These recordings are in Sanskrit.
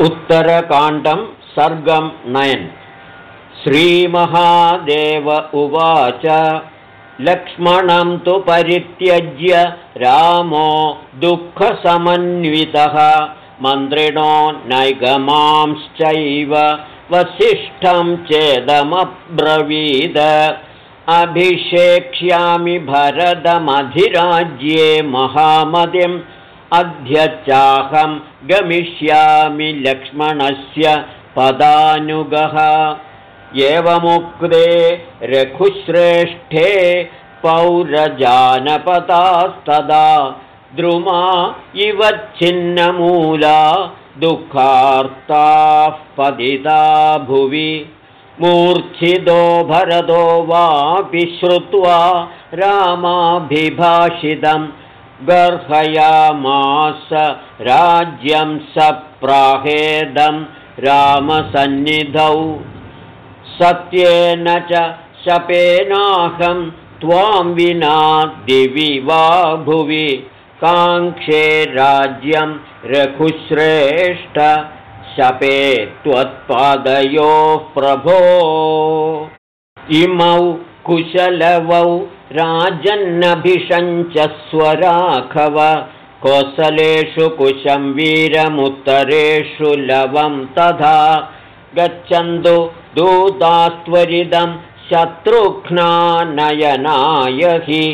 उत्तरकाण्डं सर्गं नयन्। श्रीमहादेव उवाच लक्ष्मणं तु परित्यज्य रामो दुःखसमन्वितः मन्त्रिणो नैगमांश्चैव वसिष्ठं चेदमब्रवीद। अभिषेक्ष्यामि भरदमधिराज्ये महामतिम् अद्य चाहं गमिष्यामि लक्ष्मणस्य पदानुगः। एवमुक्ते रघुश्रेष्ठे पौरजानपदास्तदा। द्रुमा इव छिन्नमूला दुःखार्ताः पतिता भुवि। मूर्च्छितो भरतो वापि श्रुत्वा रामाभिभाषितम् गर्हयामास राज्यं सप्राहेदं रामसन्निधौ। सत्येन च शपेनाहं त्वां विना दिवि वा भुवि। काङ्क्षे राज्यं रघुश्रेष्ठ शपे त्वत्पादयोः प्रभो। इमौ कुशलवौ राजन्नभिषञ्चस्वराघव। कोसलेषु कुशं वीरमुत्तरेषु लवं तथा गच्छन्तु दूतास्त्वरिदं शत्रुघ्नानयनाय हि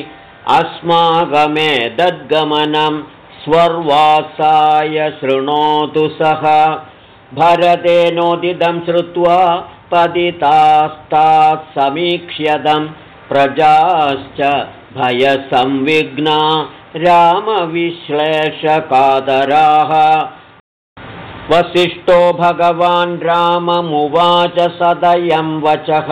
अस्माकमेतद्गमनं स्वर्वासाय शृणोतु सः। भरतेनोदितं श्रुत्वा पतितास्तात् समीक्ष्यतम् प्रजाश्च भयसंविघ्ना रामविश्लेषकादराः। वसिष्ठो भगवान् राममुवाच सदयं वचः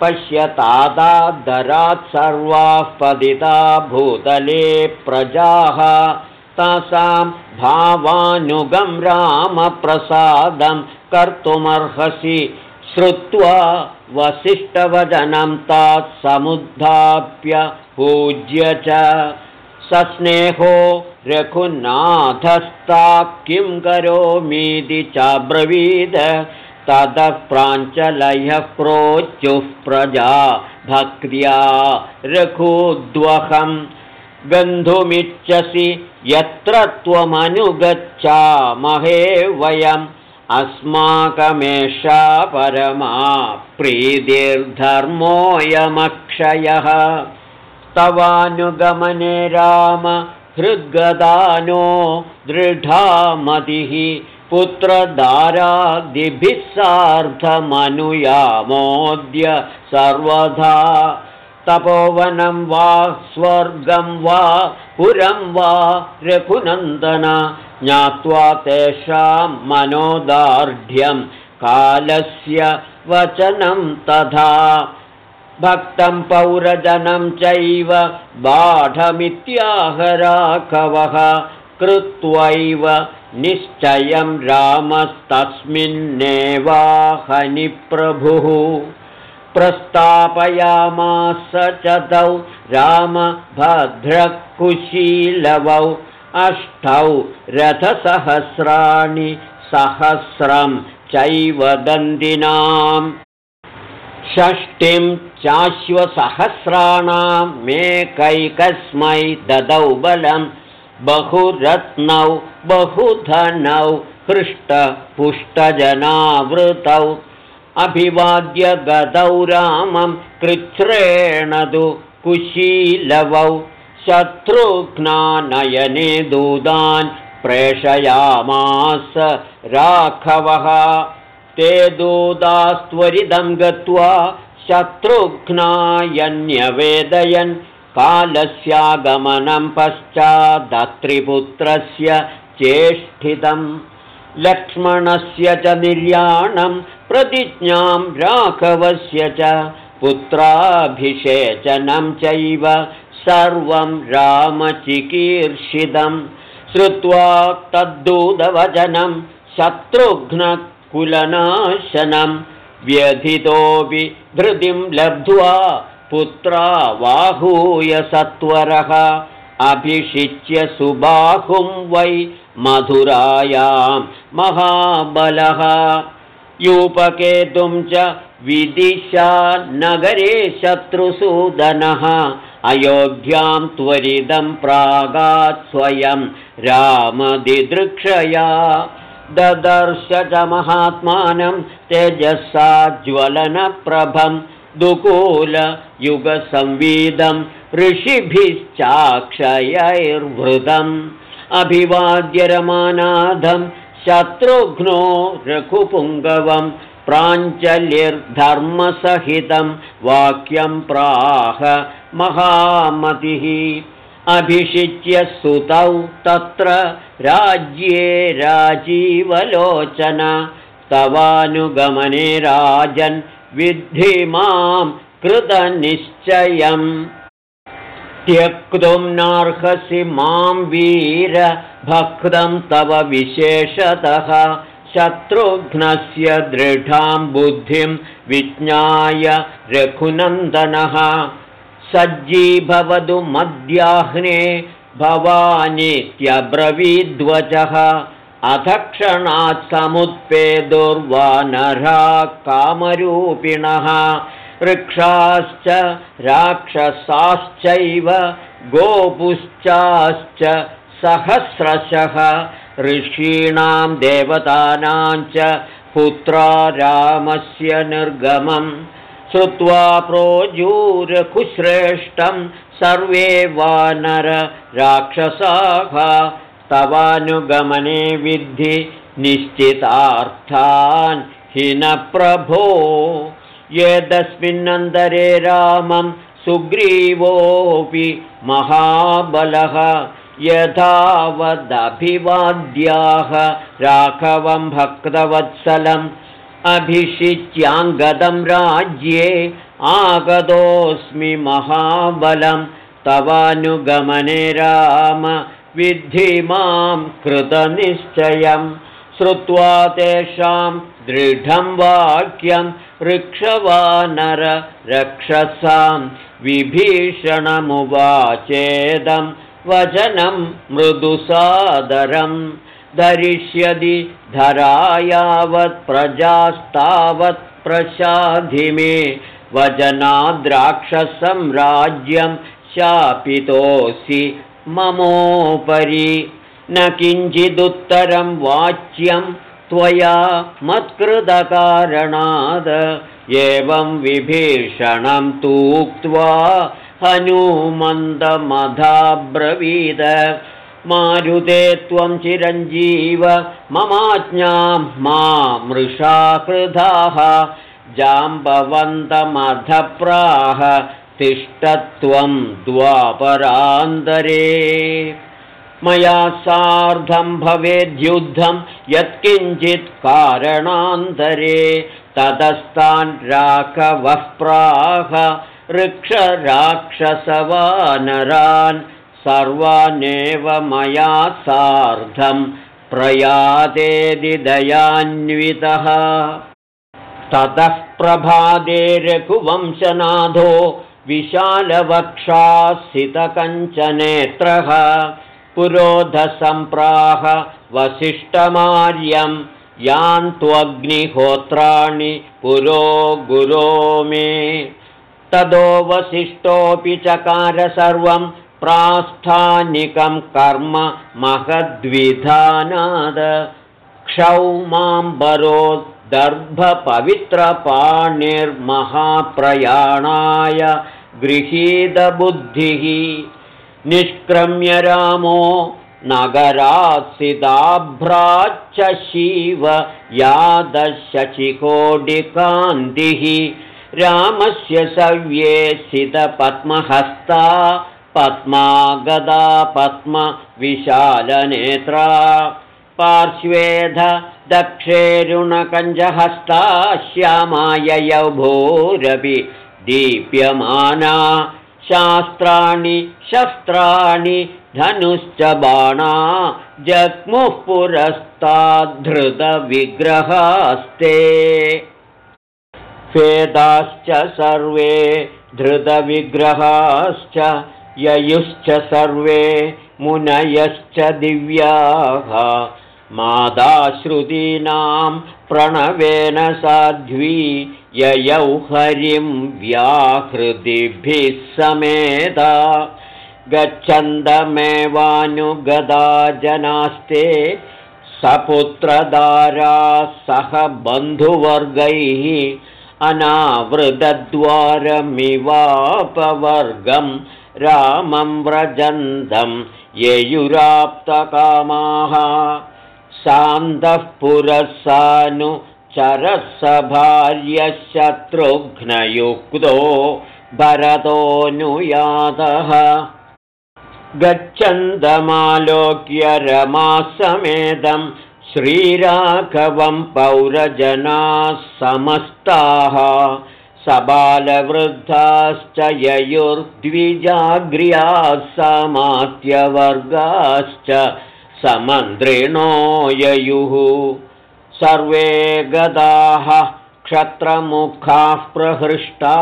पश्यतादादरात् सर्वाः पतिता भूतले प्रजाः। तासां भावानुगं रामप्रसादं कर्तुमर्हसि श्रुत्वा वसिष्ठवदनं तात् समुद्धाप्य पूज्य च। सस्नेहो रघुनाथस्ता किं करोमीति चाब्रवीद। ततः प्राञ्चलयः प्रोच्युः प्रजा भक्त्या रघुद्वहं। गन्धुमिच्छसि यत्र त्वमनुगच्छामहे वयम् अस्माकमेषा परमा प्रीतिर्धर्मोऽयमक्षयः। तवानुगमने राम हृद्गदानो दृढामतिः पुत्रदारादिभिः सार्धमनुयामोद्य सर्वधा तपोवनं वा स्वर्गं वा पुरं वा रघुनन्दन ज्ञात्वा तेषां मनोदार्ढ्यं कालस्य वचनं तथा भक्तं पौरजनं चैव बाढमित्याहराघवः कृत्वैव निश्चयं रामस्तस्मिन्नेवाहनि प्रभुः प्रस्तापयामास च तौ रामभद्रकुशीलवौ अष्टौ रथसहस्राणि सहस्रं चैव दन्दिनाम् षष्टिं चाश्वसहस्राणां मेकैकस्मै ददौ बलं बहुरत्नौ बहुधनौ हृष्टपुष्टजनावृतौ। अभिवाद्य गतौ रामं कृच्छ्रेण तु कुशीलवौ शत्रुघ्नानयने दूतान् प्रेषयामास राघवः। ते दूतास्त्वरिदं गत्वा शत्रुघ्नायन्यवेदयन् कालस्यागमनं पश्चादत्रिपुत्रस्य चेष्टितम्। लक्ष्मणस्य च निर्याणं प्रतिज्ञां राघवस्य च पुत्राभिषेचनं चैव सर्वं रामचिकीर्षितं श्रुत्वा तद्दूतवचनं शत्रुघ्नकुलनाशनं व्यथितोऽपि धृतिं लब्ध्वा पुत्रा वाहूय सत्वरः अभिषिच्य सुबाहुं वै मधुरायां महाबलः यूपकेतुं च विदिशा नगरे शत्रुसूदनः। अयोध्यां त्वरितं प्रागात् स्वयं रामदिदृक्षया। ददर्श च महात्मानं तेजसा ज्वलनप्रभं दुकूलयुगसंवीदं ऋषिभिश्चाक्षयैर्वृतम्। अभिवाद्यरमानाधं शत्रुघ्नो रघुपुङ्गवं प्राञ्चल्यर्धर्मसहितं वाक्यं प्राह महामतिः। अभिषिच्य सुतौ तत्र राज्ये राजीवलोचन। तवानुगमने राजन् विद्धि मां कृतनिश्चयम् त्यक्तुं नार्हसि मां वीर भक्तं तव विशेषतः। शत्रुघ्नस्य दृढां बुद्धिं विज्ञाय रघुनन्दनः। सज्जीभवतु मध्याह्ने भवानीत्यब्रवीद्वचः अथ क्षणात् समुत्पेदुर्वानरा कामरूपिणः वृक्षाश्च राक्षसाश्चैव गोपुश्चाश्च सहस्रशः ऋषीणां देवतानां च पुत्रा रामस्य निर्गमम् श्रुत्वा प्रोजूरकुश्रेष्ठं सर्वे वानर राक्षसाः तवानुगमने विद्धि निश्चितार्थान् हि न प्रभो यदस्मिन्नन्तरे रामं सुग्रीवोऽपि महाबलः। यथावदभिवाद्याः राघवं भक्तवत्सलम् अभिषिच्याङ्गदं राज्ये आगतोऽस्मि महाबलं। तवानुगमने राम विद्धि मां कृतनिश्चयं श्रुत्वा तेषां दृढं वाक्यं ऋक्षवानर रक्षसां विभीषणमुवाचेदं वचनं मृदुसादरम् धरिष्यति धरा यावत् प्रजास्तावत् प्रसाधि मे वजनाद्राक्षसं राज्यं शापितोऽसि ममोपरि न किञ्चिदुत्तरं वाच्यं त्वया मत्कृतकारणाद् एवं विभीषणं तूक्त्वा हनुमन्दमधाब्रवीद। मारुते त्वं चिरञ्जीव ममाज्ञां मा मृषा कृधाः जाम्बवन्तमधप्राह तिष्ठत्वं द्वापरान्तरे मया सार्धं भवेद्युद्धं यत्किञ्चित् कारणान्तरे ततस्तान् राघवः प्राह ऋक्षराक्षसवानरान् सर्वानेव मया सार्धं प्रयातेदिदयान्वितः ततः प्रभादे रघुवंशनाथो विशालवक्षासितकञ्चनेत्रः पुरोधसम्प्राह वसिष्ठमार्यं यान्त्वग्निहोत्राणि पुरो गुरो मे। तदो वसिष्ठोऽपि चकार सर्वं प्रास्थानिकं कर्म महद्विधानाद। क्षौमाम्बरो दर्भपवित्रपाणिर्महाप्रयाणाय गृहीतबुद्धिः निष्क्रम्य रामो नगरात्सिताभ्राच्च शिव यादशचिकोडिकान्तिः रामस्य सव्ये सितपद्महस्ता पद्मागदा पद्मविशालनेत्रा पार्श्वेध दक्षेरुणकञ्जहस्ता श्यामाययौ भूरपि दीप्यमाना शास्त्राणि शस्त्राणि धनुश्च बाणा जग्मुः पुरस्ताद्धृतविग्रहास्ते। वेदाश्च सर्वे धृतविग्रहाश्च ययुश्च सर्वे मुनयश्च दिव्याः मादाश्रुतीनां प्रणवेन साध्वी ययौ हरिं व्याहृदिभिः समेता गच्छन्दमेवानुगदा जनास्ते सपुत्रदाराः सह बन्धुवर्गैः अनावृतद्वारमिवापवर्गं रामं व्रजन्तं येयुराप्तकामाः सान्दः पुरःसानुचरसभार्यशत्रुघ्नयुक्तो भरतोऽनुयातः गच्छन्दमालोक्य रमासमेदं श्रीराघवं पौरजनाः समस्ताः सबालवृद्धाश्च ययुर्द्विजाग्र्याः समात्यवर्गाश्च समन्त्रिणो ययुः। सर्वे गदाः क्षत्रमुखाः प्रहृष्टा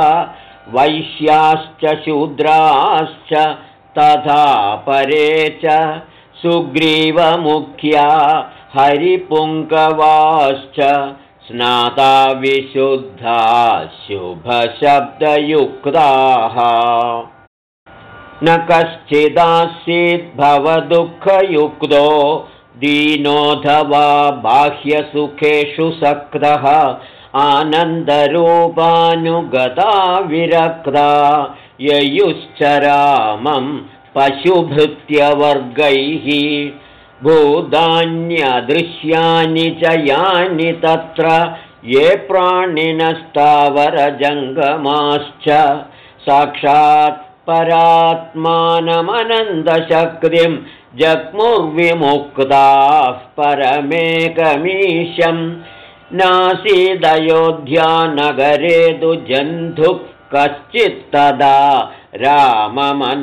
वैश्याश्च शूद्राश्च तथा परे च सुग्रीवमुख्या हरिपुङ्गवाश्च स्नाता विशुद्धा शुभशब्दयुक्ताः न कश्चिदासीद्भवदुःखयुक्तो दीनोऽथवा बाह्यसुखेषु सक्तः आनन्दरूपानुगता विरक्ता ययुश्चरामं पशुभृत्यवर्गैः भूतान्यदृश्यानि च यानि तत्र ये प्राणिनस्तावरजङ्गमाश्च साक्षात् परात्मानमनन्दशक्तिं जग्मुर्विमुक्ताः परमेकमीशम् नासीदयोध्यानगरे तु जन्धुः कश्चित्तदा राममनानयातः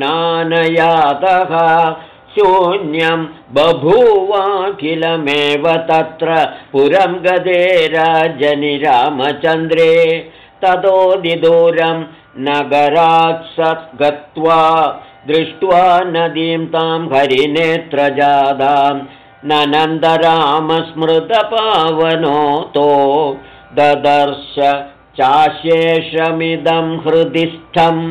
शून्यं बभूवाखिलमेव तत्र पुरं गदे राजनि रामचन्द्रे ततोदिदूरं नगरात् स गत्वा दृष्ट्वा नदीं तां हरिनेत्रजादां। ननन्दरामस्मृतपावनोतो ददर्श चाशेषमिदं हृदिस्थम्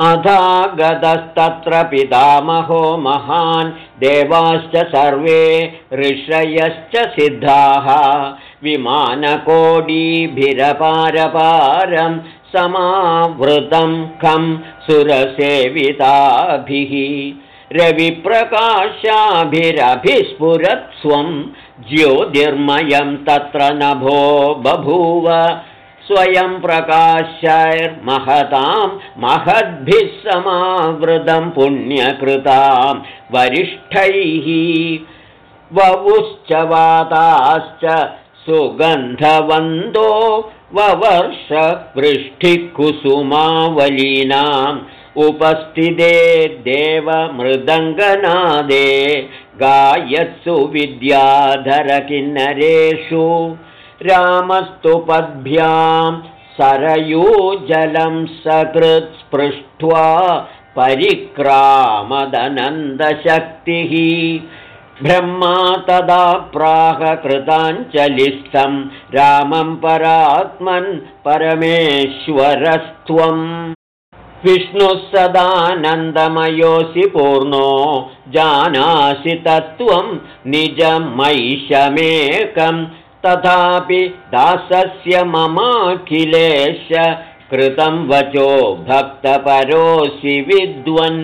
अधागतस्तत्र पितामहो महान् देवाश्च सर्वे ऋषयश्च सिद्धाः। विमानकोडीभिरपारपारं समावृतं खं सुरसेविताभिः। रविप्रकाशाभिरभिस्फुरत्स्वं ज्योतिर्मयं तत्र नभो बभूव। स्वयं प्रकाशैर्महतां महद्भिः समावृतं पुण्यकृतां वरिष्ठैः। ववुश्च वाताश्च सुगन्धवन्दो ववर्षवृष्टिकुसुमावलीनाम् उपस्थिते देवमृदङ्गनादे गायत्सु विद्याधरकिन्नरेषु रामस्तु पद्भ्यां सरयूजलं सकृत्स्पृष्ट्वा परिक्रामदनन्दशक्तिः ब्रह्मा तदा प्राहकृताञ्चलिस्थं रामं परात्मन् परमेश्वरस्त्वम्। विष्णुः सदानन्दमयोऽसि पूर्णो जानासि तत्त्वं निजमैषमेकं। तथापि दासस्य ममाखिलेश कृतं वचो भक्तपरोऽसि विद्वन्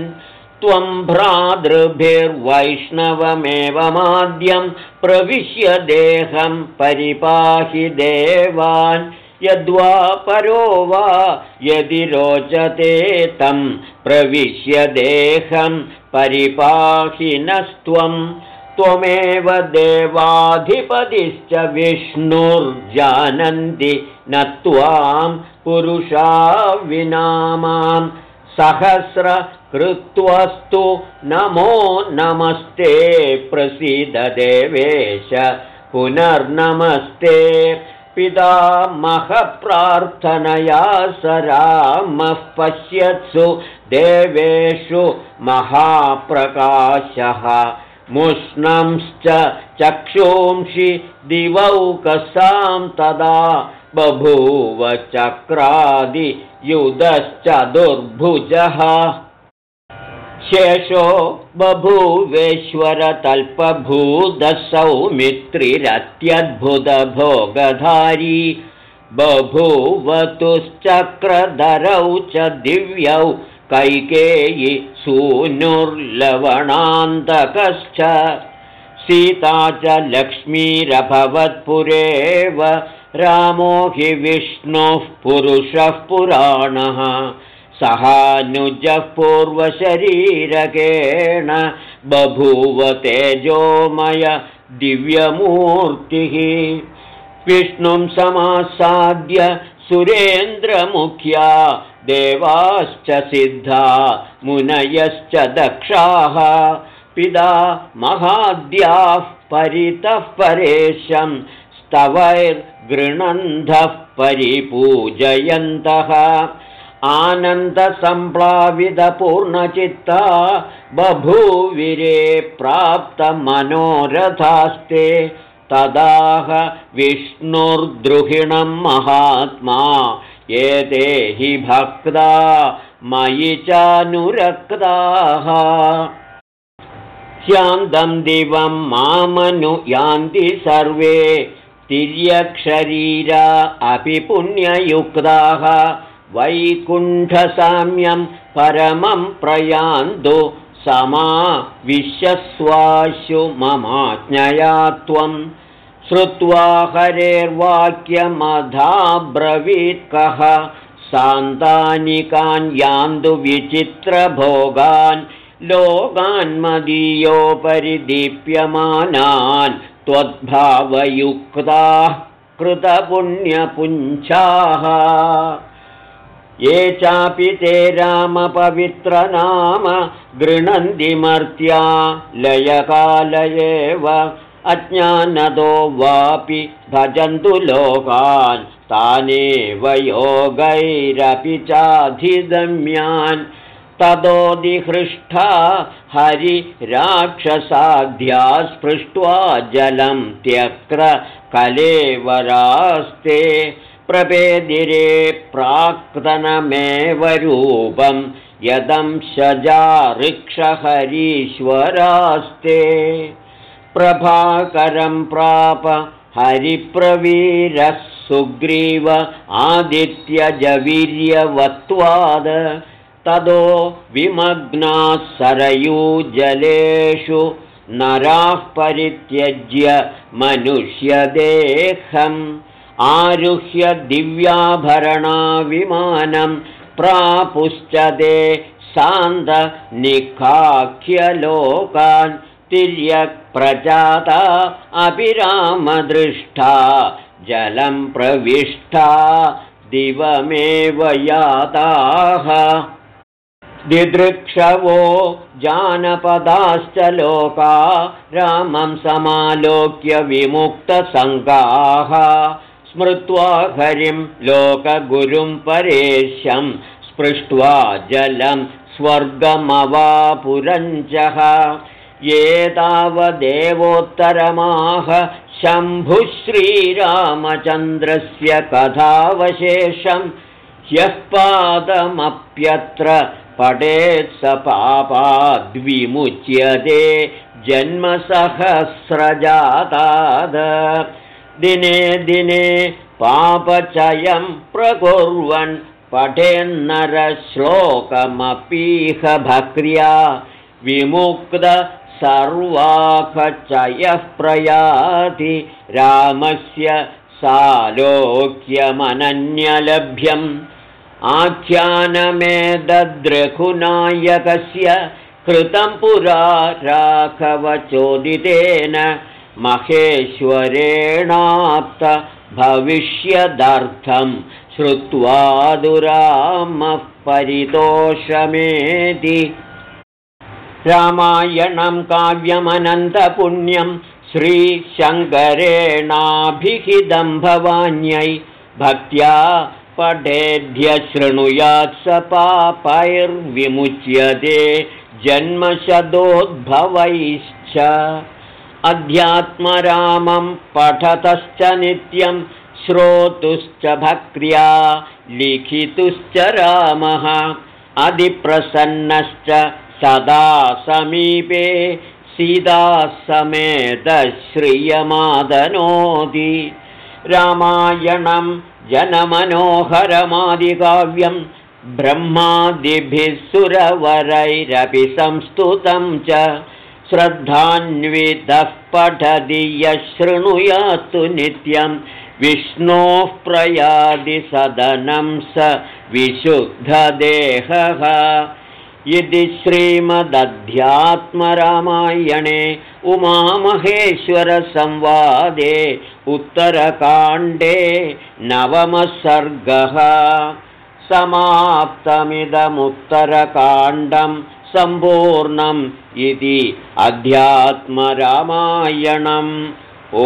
त्वं भ्रातृभिर्वैष्णवमेवमाद्यं प्रविश्य देहं परिपाहि देवान् यद्वा परो वा यदि रोचते तं प्रविश्य देहं परिपाहिनस्त्वं त्वमेव देवाधिपतिश्च विष्णुर्जानन्ति न त्वां पुरुषा विनामां सहस्रकृत्वस्तु नमो नमस्ते प्रसीददेवेश पुनर्नमस्ते पितामहप्रार्थनया स रामः पश्यत्सु देवेषु महाप्रकाशः मुष्णंश्च चक्षुंषि दिवौकसां तदा बभूव चक्रादियुधश्च दुर्भुजः शेषो बभूवेश्वरतल्पभूदसौमित्रिरत्यद्भुतभोगधारी बभूवतुश्चक्रधरौ च दिव्यौ कैकेयि सूनुर्लवणान्तकश्च। सीता च लक्ष्मीरभवत्पुरेव रामो हि विष्णुः पुरुषः पुराणः सहानुजः पूर्वशरीरकेण बभूव तेजोमय दिव्यमूर्तिः। विष्णुं समासाद्य सुरेन्द्रमुख्या देवाश्च सिद्धा मुनयश्च दक्षाः। पिता महाद्याः परितः परेशं स्तवैर्गृणन्धः परिपूजयन्तः। आनन्दसम्प्लावितपूर्णचित्ता बभूविरे प्राप्तमनोरथास्ते। तदाह विष्णुर्द्रुहिणं महात्मा। एते हि भक्ता मयि चानुरक्ताः। शान्तं दिवं मामनुयान्ति सर्वे तिर्यक्षरीरा अपि पुण्ययुक्ताः। वैकुण्ठसाम्यं परमं प्रयान्तु समा विश्वस्वाशु ममाज्ञया त्वं। श्रुत्वा हरेर्वाक्यमधाब्रवीत्कः सान्तानिकान् यान्तु विचित्रभोगान्। लोकान्मदीयोपरि दीप्यमानान् त्वद्भावयुक्ताः कृतपुण्यपुञ्चाः। ये चापि ते रामपवित्रनाम गृह्णन्ति मर्त्या लयकाल एव अज्ञानदो वापि भजन्तु लोकान् तानेव योगैरपि चाधिगम्यान् ततोदिहृष्टा हरिराक्षसाध्या स्पृष्ट्वा जलं त्यक्र कलेवरास्ते प्रपेदिरे प्राक्तनमेव रूपं यदं शजाऋक्षहरीश्वरास्ते प्रभाकरं प्राप हरिप्रवीरः सुग्रीव आदित्यजवीर्यवत्वाद तदो विमग्नाः सरयूजलेषु नराः परित्यज्य मनुष्यदेहम् आरुह्य दिव्याभरणाविमानं प्रापुश्च ते सान्दनिखाख्यलोकान् तिर्यक्प्रजाता अपि रामदृष्टा जलं प्रविष्टा दिवमेव याताः दिदृक्षवो जानपदाश्च लोका रामं समालोक्य विमुक्तसङ्गाः। स्मृत्वा हरिं लोकगुरुं परेशं स्पृष्ट्वा जलं स्वर्गमवापुरञ्चः ये तावदेवोत्तरमाह शम्भुः श्रीरामचन्द्रस्य कथावशेषं ह्यः पादमप्यत्र पठेत् स पापाद्विमुच्यते जन्मसहस्रजाताद। दिने दिने पापचयं प्रकुर्वन् पठेन्नरश्लोकमपीह भक्र्या। विमुक्तसर्वाखचयः प्रयाति रामस्य सालोक्यमनन्यलभ्यम् आख्यानमेदद्रघुनायकस्य कृतं पुरा राघवचोदितेन महेश्वरेणाप्त भविष्यदर्थं श्रुत्वा दुरामः परितोषमेति। रामायणं काव्यमनन्तपुण्यं श्रीशङ्करेणाभिहितं भवान्यै भक्त्या पठेद्य शृणुयात् स पापैर्विमुच्यते जन्मशदोद्भवैश्च अध्यात्मरामं पठतश्च नित्यं श्रोतुश्च भक्र्या लिखितुश्च रामः। अधिप्रसन्नश्च सदा समीपे सीतासमेतश्रियमादनोति रामायणं जनमनोहरमादिकाव्यं ब्रह्मादिभिः सुरवरैरपि संस्तुतं च श्रद्धान्वितः पठति यः शृणुयात्तु नित्यं विष्णोः प्रयादिसदनं स विशुद्धदेहः इति श्रीमदध्यात्मरामायणे उमामहेश्वरसंवादे उत्तरकाण्डे नवमसर्गः समाप्तमिदमुत्तरकाण्डं सम्पूर्णम् इति अध्यात्मरामायणम्। ओ